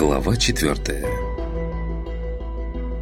Глава 4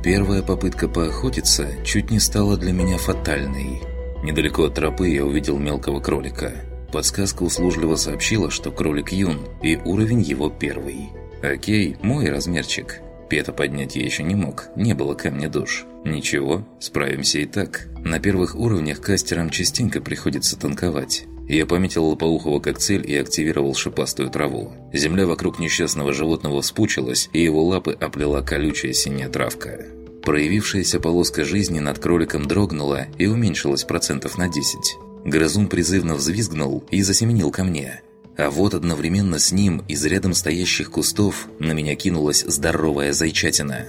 Первая попытка поохотиться чуть не стала для меня фатальной. Недалеко от тропы я увидел мелкого кролика. Подсказка услужливо сообщила, что кролик юн, и уровень его первый. Окей, мой размерчик. Пета поднять я еще не мог, не было камня душ. Ничего, справимся и так. На первых уровнях кастерам частенько приходится танковать. Я пометил лопоухого как цель и активировал шипастую траву. Земля вокруг несчастного животного вспучилась, и его лапы оплела колючая синяя травка. Проявившаяся полоска жизни над кроликом дрогнула и уменьшилась процентов на 10. Грызун призывно взвизгнул и засеменил ко мне. А вот одновременно с ним из рядом стоящих кустов на меня кинулась здоровая зайчатина.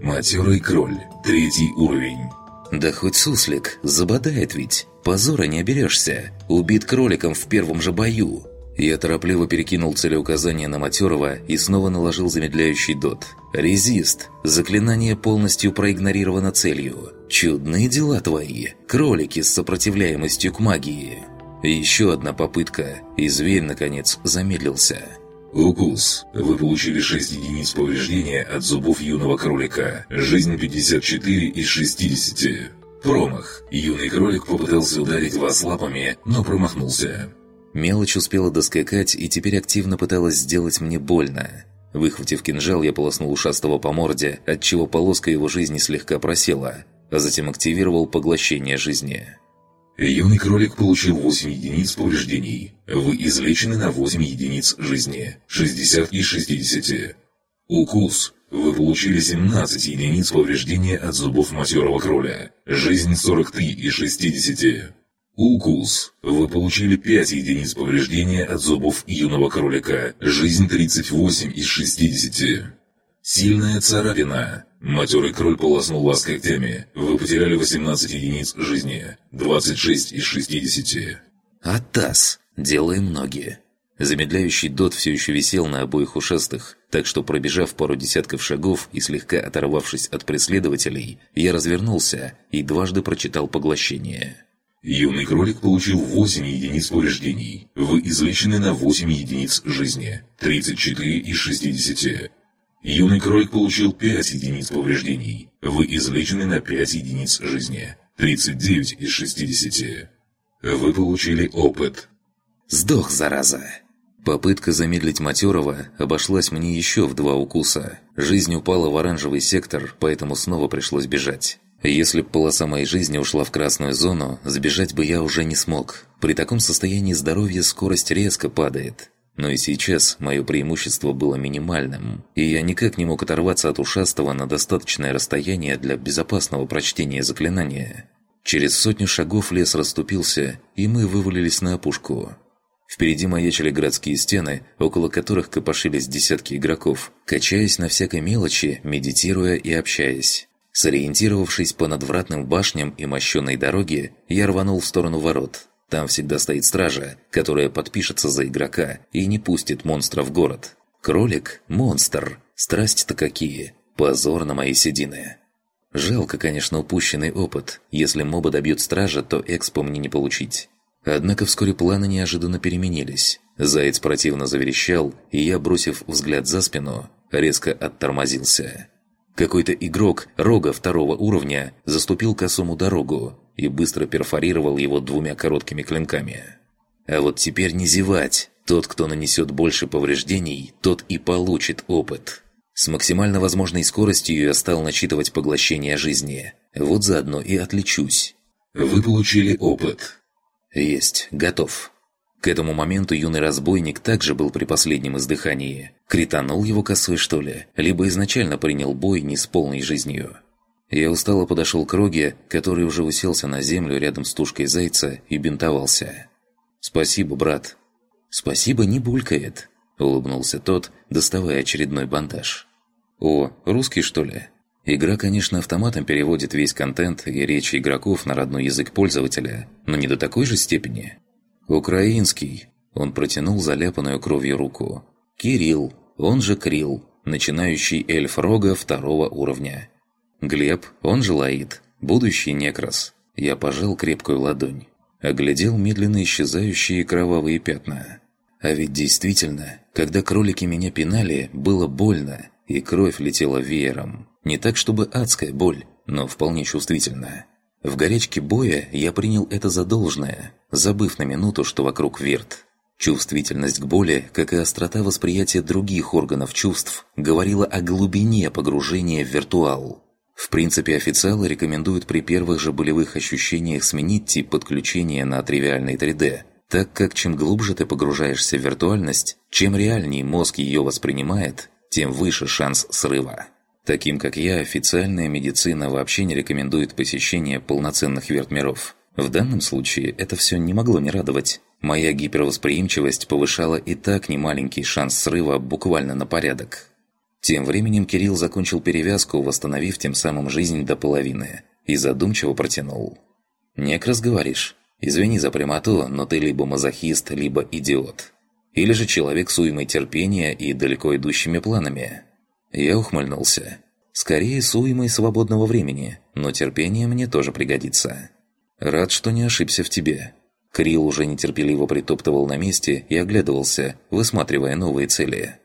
«Матерый кроль, третий уровень». «Да хоть суслик, забодает ведь. Позора не оберешься. Убит кроликом в первом же бою». Я торопливо перекинул целеуказание на матерого и снова наложил замедляющий дот. «Резист. Заклинание полностью проигнорировано целью. Чудные дела твои. Кролики с сопротивляемостью к магии». Еще одна попытка, и зверь, наконец, замедлился. Укус. Вы получили 6 единиц повреждения от зубов юного кролика. Жизнь 54 из 60. Промах. Юный кролик попытался ударить вас лапами, но промахнулся. Мелочь успела доскакать и теперь активно пыталась сделать мне больно. Выхватив кинжал, я полоснул ушастого по морде, отчего полоска его жизни слегка просела, а затем активировал поглощение жизни. Юный кролик получил 8 единиц повреждений. Вы излечены на 8 единиц жизни. 60 из 60. Укус. Вы получили 17 единиц повреждения от зубов матерого кроля. Жизнь 43 из 60. Укус. Вы получили 5 единиц повреждения от зубов юного кролика. Жизнь 38 из 60. Сильная царапина. Матерый кроль полоснул вас когтями. Вы потеряли 18 единиц жизни. 26 из 60. «Атас! Делаем ноги!» Замедляющий дот все еще висел на обоих ушастых, так что, пробежав пару десятков шагов и слегка оторвавшись от преследователей, я развернулся и дважды прочитал поглощение. Юный кролик получил 8 единиц повреждений. Вы излечены на 8 единиц жизни. 34 из 60. Юный кролик получил 5 единиц повреждений. Вы излечены на 5 единиц жизни. 39 из 60. Вы получили опыт. Сдох, зараза! Попытка замедлить матерого обошлась мне еще в два укуса. Жизнь упала в оранжевый сектор, поэтому снова пришлось бежать. Если б полоса моей жизни ушла в красную зону, сбежать бы я уже не смог. При таком состоянии здоровья скорость резко падает. Но и сейчас мое преимущество было минимальным, и я никак не мог оторваться от ушастого на достаточное расстояние для безопасного прочтения заклинания. Через сотню шагов лес расступился, и мы вывалились на опушку. Впереди маячили городские стены, около которых копошились десятки игроков, качаясь на всякой мелочи, медитируя и общаясь. Сориентировавшись по надвратным башням и мощенной дороге, я рванул в сторону ворот – там всегда стоит стража, которая подпишется за игрока и не пустит монстра в город. Кролик – монстр. Страсти-то какие. Позор на мои седины. Жалко, конечно, упущенный опыт. Если моба добьет стража, то экспо мне не получить. Однако вскоре планы неожиданно переменились. Заяц противно заверещал, и я, бросив взгляд за спину, резко оттормозился. Какой-то игрок рога второго уровня заступил косому дорогу, и быстро перфорировал его двумя короткими клинками. А вот теперь не зевать. Тот, кто нанесет больше повреждений, тот и получит опыт. С максимально возможной скоростью я стал начитывать поглощение жизни. Вот заодно и отличусь. Вы получили опыт. Есть, готов. К этому моменту юный разбойник также был при последнем издыхании. Кританул его косой, что ли? Либо изначально принял бой не с полной жизнью. Я устало подошел к Роге, который уже уселся на землю рядом с тушкой зайца и бинтовался. «Спасибо, брат». «Спасибо не булькает», – улыбнулся тот, доставая очередной бандаж. «О, русский, что ли?» Игра, конечно, автоматом переводит весь контент и речи игроков на родной язык пользователя, но не до такой же степени. «Украинский», – он протянул заляпанную кровью руку. «Кирилл, он же Крил, начинающий эльф Рога второго уровня. Глеб, он же Лаид, будущий некрас. Я пожал крепкую ладонь. Оглядел медленно исчезающие кровавые пятна. А ведь действительно, когда кролики меня пинали, было больно, и кровь летела веером. Не так, чтобы адская боль, но вполне чувствительно. В горячке боя я принял это за должное, забыв на минуту, что вокруг верт. Чувствительность к боли, как и острота восприятия других органов чувств, говорила о глубине погружения в виртуал. В принципе, официалы рекомендуют при первых же болевых ощущениях сменить тип подключения на тривиальный 3D, так как чем глубже ты погружаешься в виртуальность, чем реальнее мозг ее воспринимает, тем выше шанс срыва. Таким как я, официальная медицина вообще не рекомендует посещение полноценных вертмиров. В данном случае это все не могло не радовать. Моя гипервосприимчивость повышала и так немаленький шанс срыва буквально на порядок. Тем временем Кирилл закончил перевязку, восстановив тем самым жизнь до половины, и задумчиво протянул. «Некрас, говоришь? Извини за прямоту, но ты либо мазохист, либо идиот. Или же человек с уймой терпения и далеко идущими планами». Я ухмыльнулся. «Скорее с уймой свободного времени, но терпение мне тоже пригодится. Рад, что не ошибся в тебе». Крил уже нетерпеливо притоптывал на месте и оглядывался, высматривая новые цели.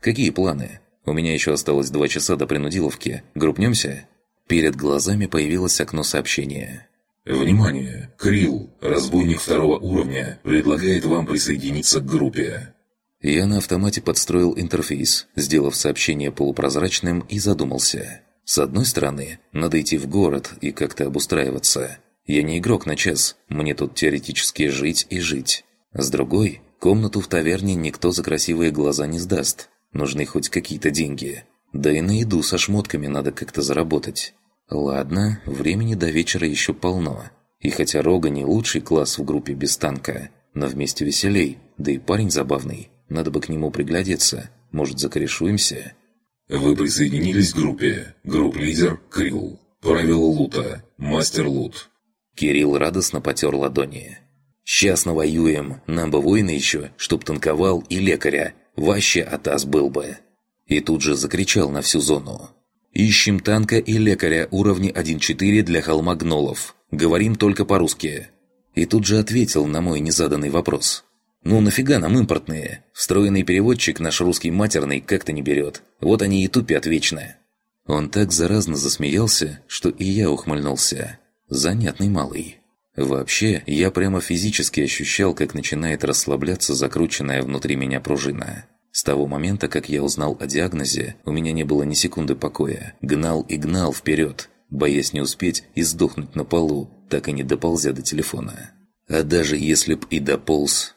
«Какие планы? У меня еще осталось два часа до принудиловки. Группнемся?» Перед глазами появилось окно сообщения. «Внимание! Крил, разбойник второго уровня, предлагает вам присоединиться к группе». Я на автомате подстроил интерфейс, сделав сообщение полупрозрачным и задумался. С одной стороны, надо идти в город и как-то обустраиваться – я не игрок на час, мне тут теоретически жить и жить. С другой, комнату в таверне никто за красивые глаза не сдаст. Нужны хоть какие-то деньги. Да и на еду со шмотками надо как-то заработать. Ладно, времени до вечера еще полно. И хотя Рога не лучший класс в группе без танка, но вместе веселей, да и парень забавный. Надо бы к нему приглядеться. Может, закорешуемся? Вы присоединились к группе. Групп-лидер Крилл. Правила лута. Master loot. Кирилл радостно потер ладони. «Сейчас навоюем, нам бы воина еще, чтоб танковал и лекаря, вообще атас был бы». И тут же закричал на всю зону. «Ищем танка и лекаря уровня 1.4 для холма гнолов. Говорим только по-русски». И тут же ответил на мой незаданный вопрос. «Ну нафига нам импортные? Встроенный переводчик наш русский матерный как-то не берет. Вот они и тупят вечно». Он так заразно засмеялся, что и я ухмыльнулся. Занятный малый. Вообще, я прямо физически ощущал, как начинает расслабляться закрученная внутри меня пружина. С того момента, как я узнал о диагнозе, у меня не было ни секунды покоя. Гнал и гнал вперед, боясь не успеть и сдохнуть на полу, так и не доползя до телефона. А даже если б и дополз...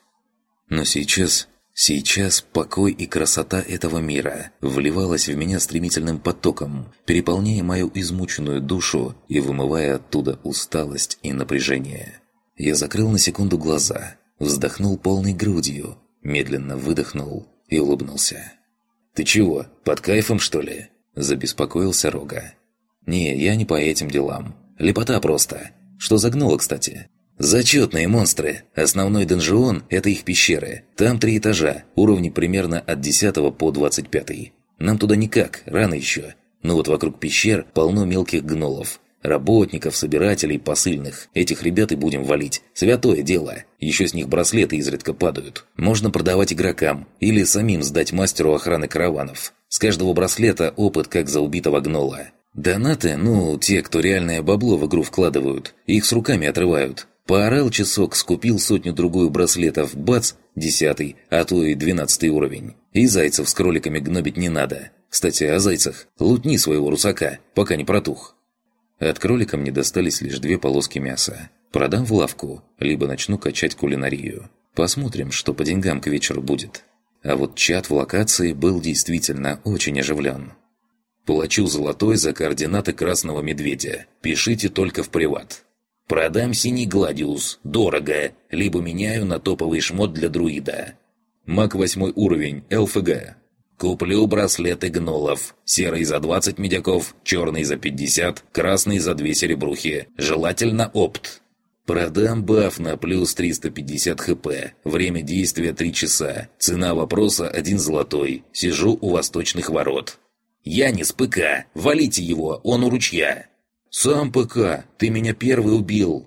Но сейчас Сейчас покой и красота этого мира вливалась в меня стремительным потоком, переполняя мою измученную душу и вымывая оттуда усталость и напряжение. Я закрыл на секунду глаза, вздохнул полной грудью, медленно выдохнул и улыбнулся. «Ты чего, под кайфом, что ли?» – забеспокоился Рога. «Не, я не по этим делам. Лепота просто. Что загнуло, кстати?» Зачетные монстры. Основной донжион – это их пещеры. Там три этажа, уровни примерно от 10 по 25. Нам туда никак, рано еще. Но вот вокруг пещер полно мелких гнолов. Работников, собирателей, посыльных. Этих ребят и будем валить. Святое дело. Еще с них браслеты изредка падают. Можно продавать игрокам. Или самим сдать мастеру охраны караванов. С каждого браслета опыт как за убитого гнола. Донаты, ну, те, кто реальное бабло в игру вкладывают, их с руками отрывают. Поорал часок, скупил сотню-другую браслетов, бац, десятый, а то и двенадцатый уровень. И зайцев с кроликами гнобить не надо. Кстати, о зайцах. Лутни своего русака, пока не протух. От кролика мне достались лишь две полоски мяса. Продам в лавку, либо начну качать кулинарию. Посмотрим, что по деньгам к вечеру будет. А вот чат в локации был действительно очень оживлен. Плачу золотой за координаты красного медведя. Пишите только в приват. Продам синий гладиус, дорого, либо меняю на топовый шмот для друида. Маг восьмой уровень, ЛФГ. Куплю браслеты гнолов. Серый за 20 медяков, черный за 50, красный за 2 серебрухи. Желательно опт. Продам баф на плюс 350 хп. Время действия 3 часа. Цена вопроса 1 золотой. Сижу у восточных ворот. Я не с ПК. Валите его, он у ручья. «Сам ПК, ты меня первый убил!»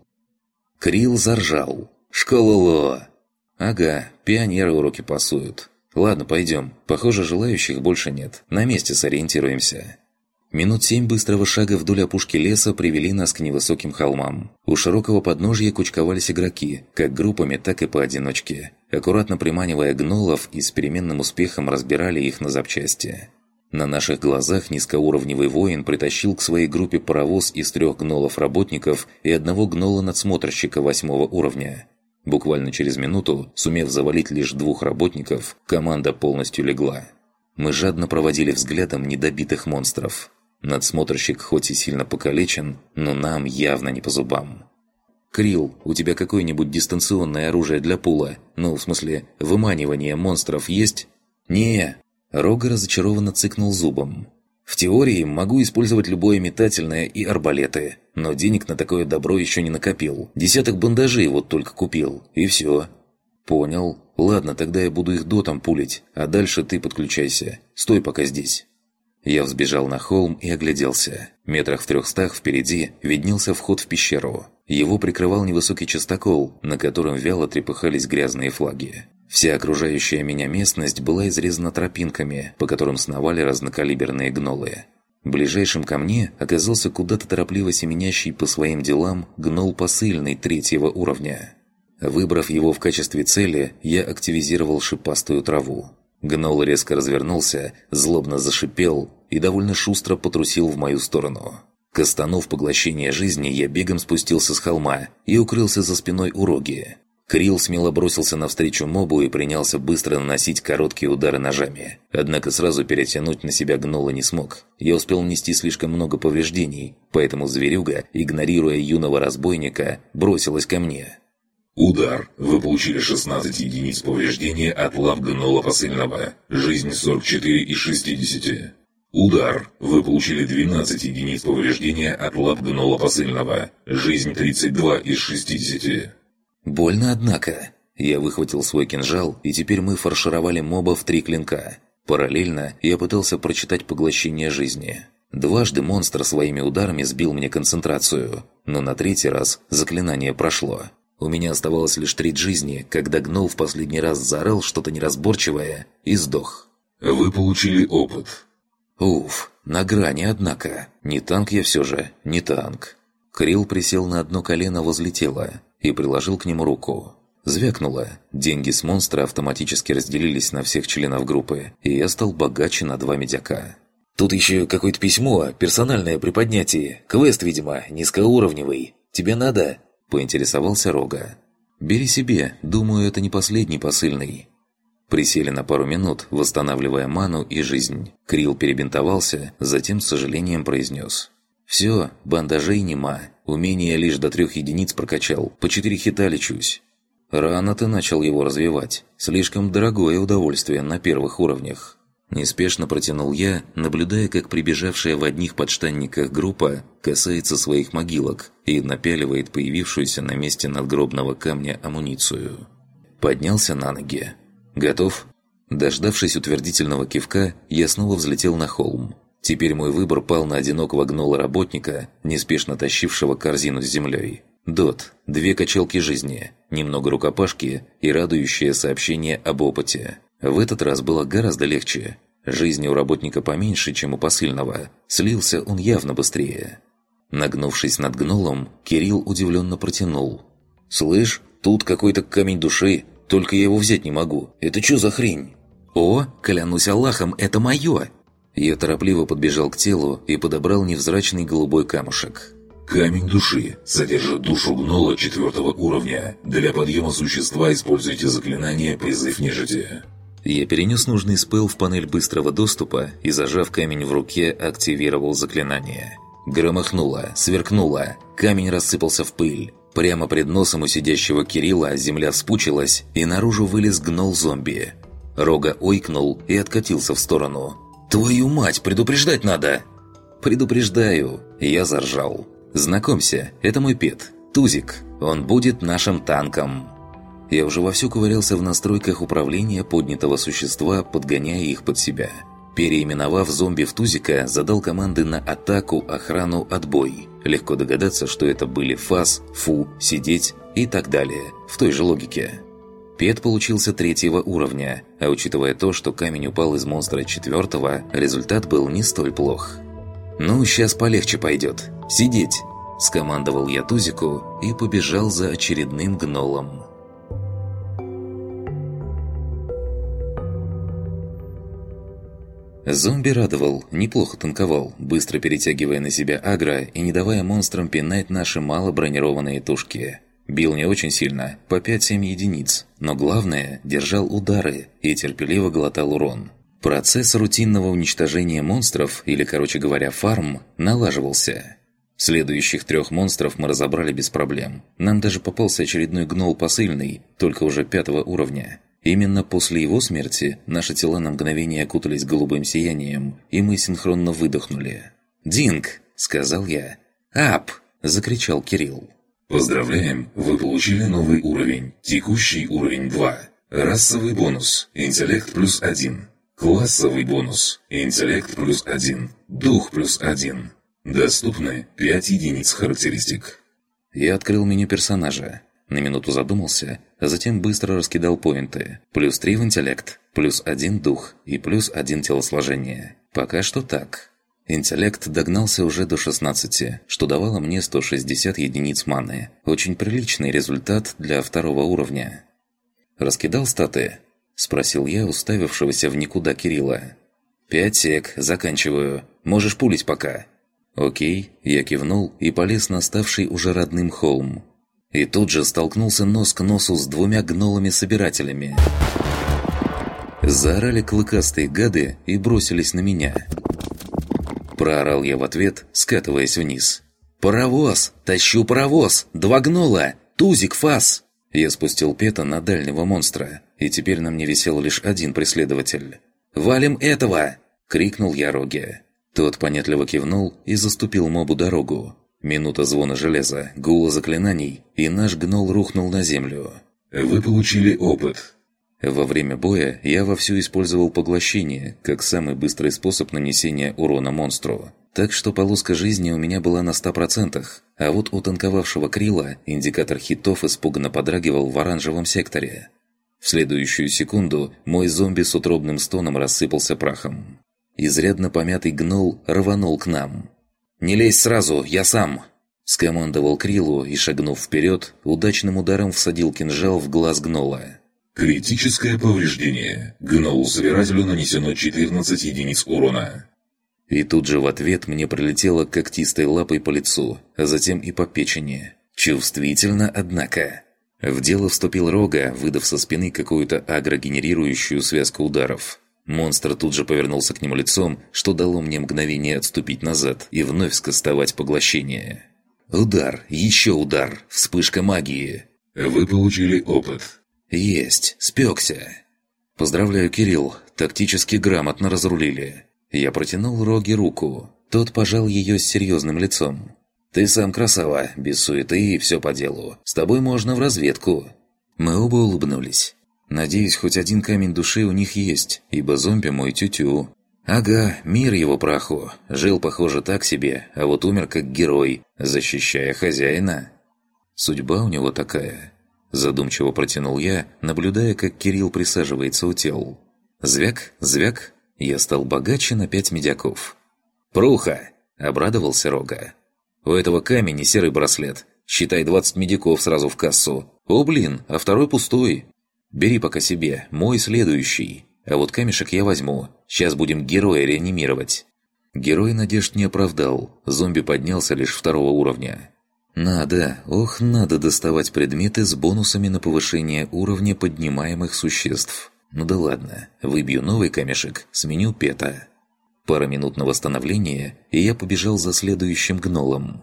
Крил заржал. «Школоло!» «Ага, Пионеры уроки пасуют. Ладно, пойдем. Похоже, желающих больше нет. На месте сориентируемся. Минут семь быстрого шага вдоль опушки леса привели нас к невысоким холмам. У широкого подножья кучковались игроки, как группами, так и поодиночке. Аккуратно приманивая гнолов и с переменным успехом разбирали их на запчасти. На наших глазах низкоуровневый воин притащил к своей группе паровоз из трех гнолов-работников и одного гнола-надсмотрщика восьмого уровня. Буквально через минуту, сумев завалить лишь двух работников, команда полностью легла. Мы жадно проводили взглядом недобитых монстров. Надсмотрщик хоть и сильно покалечен, но нам явно не по зубам. «Крилл, у тебя какое-нибудь дистанционное оружие для пула? Ну, в смысле, выманивание монстров есть?» «Не!» Рога разочарованно цыкнул зубом. «В теории могу использовать любое метательное и арбалеты, но денег на такое добро еще не накопил. Десяток бандажей вот только купил, и все». «Понял. Ладно, тогда я буду их дотом пулить, а дальше ты подключайся. Стой пока здесь». Я взбежал на холм и огляделся. Метрах в трехстах впереди виднелся вход в пещеру. Его прикрывал невысокий частокол, на котором вяло трепыхались грязные флаги. Вся окружающая меня местность была изрезана тропинками, по которым сновали разнокалиберные гнолы. Ближайшим ко мне оказался куда-то торопливо семенящий по своим делам гнол посыльный третьего уровня. Выбрав его в качестве цели, я активизировал шипастую траву. Гнол резко развернулся, злобно зашипел и довольно шустро потрусил в мою сторону. Кастанув поглощение жизни, я бегом спустился с холма и укрылся за спиной у роги. Крилл смело бросился навстречу мобу и принялся быстро наносить короткие удары ножами. Однако сразу перетянуть на себя гнола не смог. Я успел нести слишком много повреждений, поэтому зверюга, игнорируя юного разбойника, бросилась ко мне. Удар. Вы получили 16 единиц повреждения от лав гнола посыльного. Жизнь 44 из 60. Удар. Вы получили 12 единиц повреждения от лап гнола посыльного. Жизнь 32 из 60. Больно, однако. Я выхватил свой кинжал, и теперь мы фаршировали моба в три клинка. Параллельно я пытался прочитать поглощение жизни. Дважды монстр своими ударами сбил мне концентрацию, но на третий раз заклинание прошло. У меня оставалось лишь треть жизни, когда гнол в последний раз заорал что-то неразборчивое и сдох. Вы получили опыт. Уф, на грани, однако. Не танк я все же, не танк. Крилл присел на одно колено возле тела и приложил к нему руку. Звякнуло. Деньги с монстра автоматически разделились на всех членов группы, и я стал богаче на два медяка. «Тут еще какое-то письмо, персональное при поднятии. Квест, видимо, низкоуровневый. Тебе надо?» – поинтересовался Рога. «Бери себе, думаю, это не последний посыльный». Присели на пару минут, восстанавливая ману и жизнь. Крил перебинтовался, затем с сожалением произнес. «Все, бандажей нема. Умение лишь до трех единиц прокачал. По четыре хита лечусь». «Рано ты начал его развивать. Слишком дорогое удовольствие на первых уровнях». Неспешно протянул я, наблюдая, как прибежавшая в одних подштанниках группа касается своих могилок и напяливает появившуюся на месте надгробного камня амуницию. Поднялся на ноги. «Готов?» Дождавшись утвердительного кивка, я снова взлетел на холм. Теперь мой выбор пал на одинокого гнола-работника, неспешно тащившего корзину с землей. Дот, две качалки жизни, немного рукопашки и радующее сообщение об опыте. В этот раз было гораздо легче. Жизни у работника поменьше, чем у посыльного. Слился он явно быстрее. Нагнувшись над гнолом, Кирилл удивленно протянул. «Слышь, тут какой-то камень души, только я его взять не могу. Это что за хрень?» «О, клянусь Аллахом, это мое!» Я торопливо подбежал к телу и подобрал невзрачный голубой камушек. Камень души содержит душу гнола четвертого уровня. Для подъема существа используйте заклинание «Призыв нежити». Я перенес нужный спел в панель быстрого доступа и, зажав камень в руке, активировал заклинание. Громыхнуло, сверкнуло, камень рассыпался в пыль. Прямо пред носом у сидящего Кирилла земля вспучилась, и наружу вылез гнол-зомби. Рога ойкнул и откатился в сторону. «Твою мать, предупреждать надо!» «Предупреждаю!» Я заржал. «Знакомься, это мой пет, Тузик. Он будет нашим танком!» Я уже вовсю ковырялся в настройках управления поднятого существа, подгоняя их под себя. Переименовав зомби в Тузика, задал команды на атаку, охрану, отбой. Легко догадаться, что это были фас, фу, сидеть и так далее, в той же логике. Пет получился третьего уровня, а учитывая то, что камень упал из монстра четвертого, результат был не столь плох. «Ну, сейчас полегче пойдет. Сидеть!» – скомандовал я Тузику и побежал за очередным гнолом. Зомби радовал, неплохо танковал, быстро перетягивая на себя агро и не давая монстрам пинать наши мало бронированные тушки. Бил не очень сильно, по 5-7 единиц, но главное, держал удары и терпеливо глотал урон. Процесс рутинного уничтожения монстров, или, короче говоря, фарм, налаживался. Следующих трех монстров мы разобрали без проблем. Нам даже попался очередной гнол посыльный, только уже пятого уровня. Именно после его смерти наши тела на мгновение окутались голубым сиянием, и мы синхронно выдохнули. «Динг!» – сказал я. «Ап!» – закричал Кирилл. Поздравляем, вы получили новый уровень. Текущий уровень 2. Расовый бонус. Интеллект плюс 1. Классовый бонус. Интеллект плюс 1. Дух плюс 1. Доступны 5 единиц характеристик. Я открыл меню персонажа. На минуту задумался, а затем быстро раскидал поинты. Плюс 3 в интеллект, плюс 1 дух и плюс 1 телосложение. Пока что так. Интеллект догнался уже до 16, что давало мне 160 единиц маны. Очень приличный результат для второго уровня. «Раскидал статы?» – спросил я уставившегося в никуда Кирилла. «Пять сек, заканчиваю. Можешь пулить пока». «Окей», я кивнул и полез на ставший уже родным холм. И тут же столкнулся нос к носу с двумя гнолами-собирателями. Заорали клыкастые гады и бросились на меня – Проорал я в ответ, скатываясь вниз. «Паровоз! Тащу паровоз! Два гнола! Тузик, фас!» Я спустил пета на дальнего монстра, и теперь на мне висел лишь один преследователь. «Валим этого!» — крикнул я Роге. Тот понятливо кивнул и заступил мобу дорогу. Минута звона железа, гула заклинаний, и наш гнол рухнул на землю. «Вы получили опыт. Во время боя я вовсю использовал поглощение, как самый быстрый способ нанесения урона монстру. Так что полоска жизни у меня была на 100%, а вот у танковавшего Крила индикатор хитов испуганно подрагивал в оранжевом секторе. В следующую секунду мой зомби с утробным стоном рассыпался прахом. Изрядно помятый гнол рванул к нам. «Не лезь сразу, я сам!» Скомандовал Крилу и, шагнув вперед, удачным ударом всадил кинжал в глаз гнола. Критическое повреждение. Гнолу-собирателю нанесено 14 единиц урона. И тут же в ответ мне прилетело когтистой лапой по лицу, а затем и по печени. Чувствительно, однако. В дело вступил Рога, выдав со спины какую-то агрогенерирующую связку ударов. Монстр тут же повернулся к нему лицом, что дало мне мгновение отступить назад и вновь скостовать поглощение. Удар, еще удар, вспышка магии. Вы получили опыт. «Есть, спекся!» «Поздравляю, Кирилл, тактически грамотно разрулили». Я протянул Роге руку. Тот пожал ее с серьезным лицом. «Ты сам красава, без суеты и все по делу. С тобой можно в разведку». Мы оба улыбнулись. Надеюсь, хоть один камень души у них есть, ибо зомби мой тю-тю. Ага, мир его праху. Жил, похоже, так себе, а вот умер как герой, защищая хозяина. Судьба у него такая. Задумчиво протянул я, наблюдая, как Кирилл присаживается у тел. Звяк, звяк, я стал богаче на пять медяков. «Пруха!» – обрадовался Рога. «У этого камень и серый браслет. Считай 20 медиков сразу в кассу. О, блин, а второй пустой. Бери пока себе, мой следующий. А вот камешек я возьму. Сейчас будем героя реанимировать». Герой надежд не оправдал. Зомби поднялся лишь второго уровня. Надо, ох, надо доставать предметы с бонусами на повышение уровня поднимаемых существ. Ну да ладно, выбью новый камешек, сменю пета. Пара минут на восстановление, и я побежал за следующим гнолом.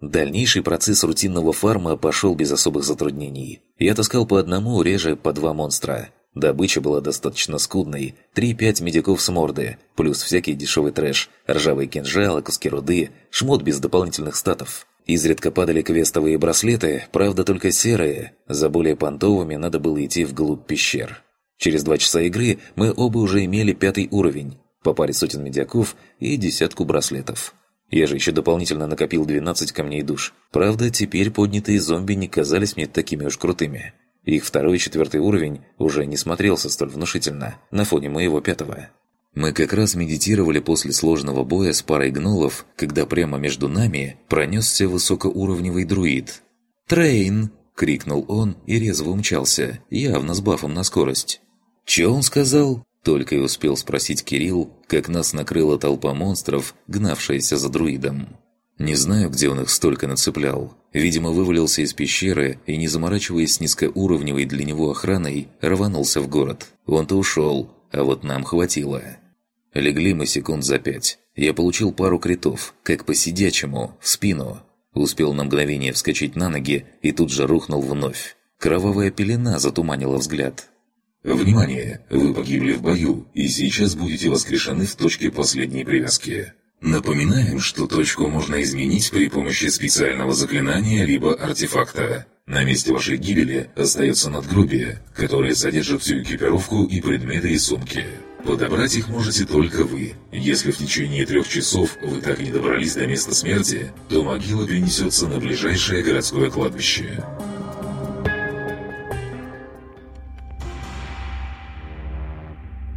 Дальнейший процесс рутинного фарма пошел без особых затруднений. Я таскал по одному, реже по два монстра. Добыча была достаточно скудной. 3-5 медиков с морды, плюс всякий дешевый трэш, ржавые кинжалы, куски руды, шмот без дополнительных статов. Изредка падали квестовые браслеты, правда только серые, за более понтовыми надо было идти вглубь пещер. Через два часа игры мы оба уже имели пятый уровень, по паре сотен медиаков и десятку браслетов. Я же еще дополнительно накопил 12 камней душ. Правда, теперь поднятые зомби не казались мне такими уж крутыми. Их второй и четвертый уровень уже не смотрелся столь внушительно на фоне моего пятого. Мы как раз медитировали после сложного боя с парой гнолов, когда прямо между нами пронесся высокоуровневый друид. «Train!» — крикнул он и резво умчался, явно с бафом на скорость. «Чё он сказал?» — только и успел спросить Кирилл, как нас накрыла толпа монстров, гнавшаяся за друидом. Не знаю, где он их столько нацеплял. Видимо, вывалился из пещеры и, не заморачиваясь с низкоуровневой для него охраной, рванулся в город. Он-то ушел, а вот нам хватило. Легли мы секунд за пять. Я получил пару критов, как по сидячему, в спину. Успел на мгновение вскочить на ноги и тут же рухнул вновь. Кровавая пелена затуманила взгляд. «Внимание! Вы погибли в бою, и сейчас будете воскрешены в точке последней привязки. Напоминаем, что точку можно изменить при помощи специального заклинания либо артефакта. На месте вашей гибели остается надгробие, которое содержит всю экипировку и предметы из сумки. Подобрать их можете только вы. Если в течение трех часов вы так и не добрались до места смерти, то могила перенесется на ближайшее городское кладбище.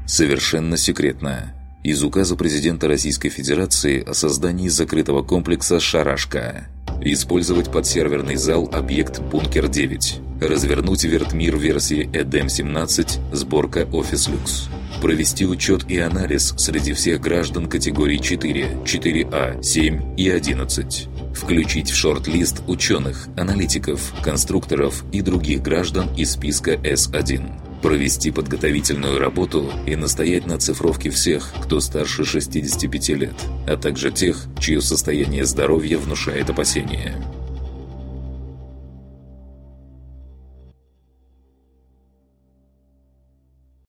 Совершенно секретно из указа президента Российской Федерации о создании закрытого комплекса «Шарашка». Использовать подсерверный зал объект «Бункер-9». Развернуть вертмир версии «Эдем-17» сборка «Офис Люкс». Провести учет и анализ среди всех граждан категорий 4, 4А, 7 и 11. Включить в шорт-лист ученых, аналитиков, конструкторов и других граждан из списка С1 провести подготовительную работу и настоять на цифровке всех, кто старше 65 лет, а также тех, чье состояние здоровья внушает опасения.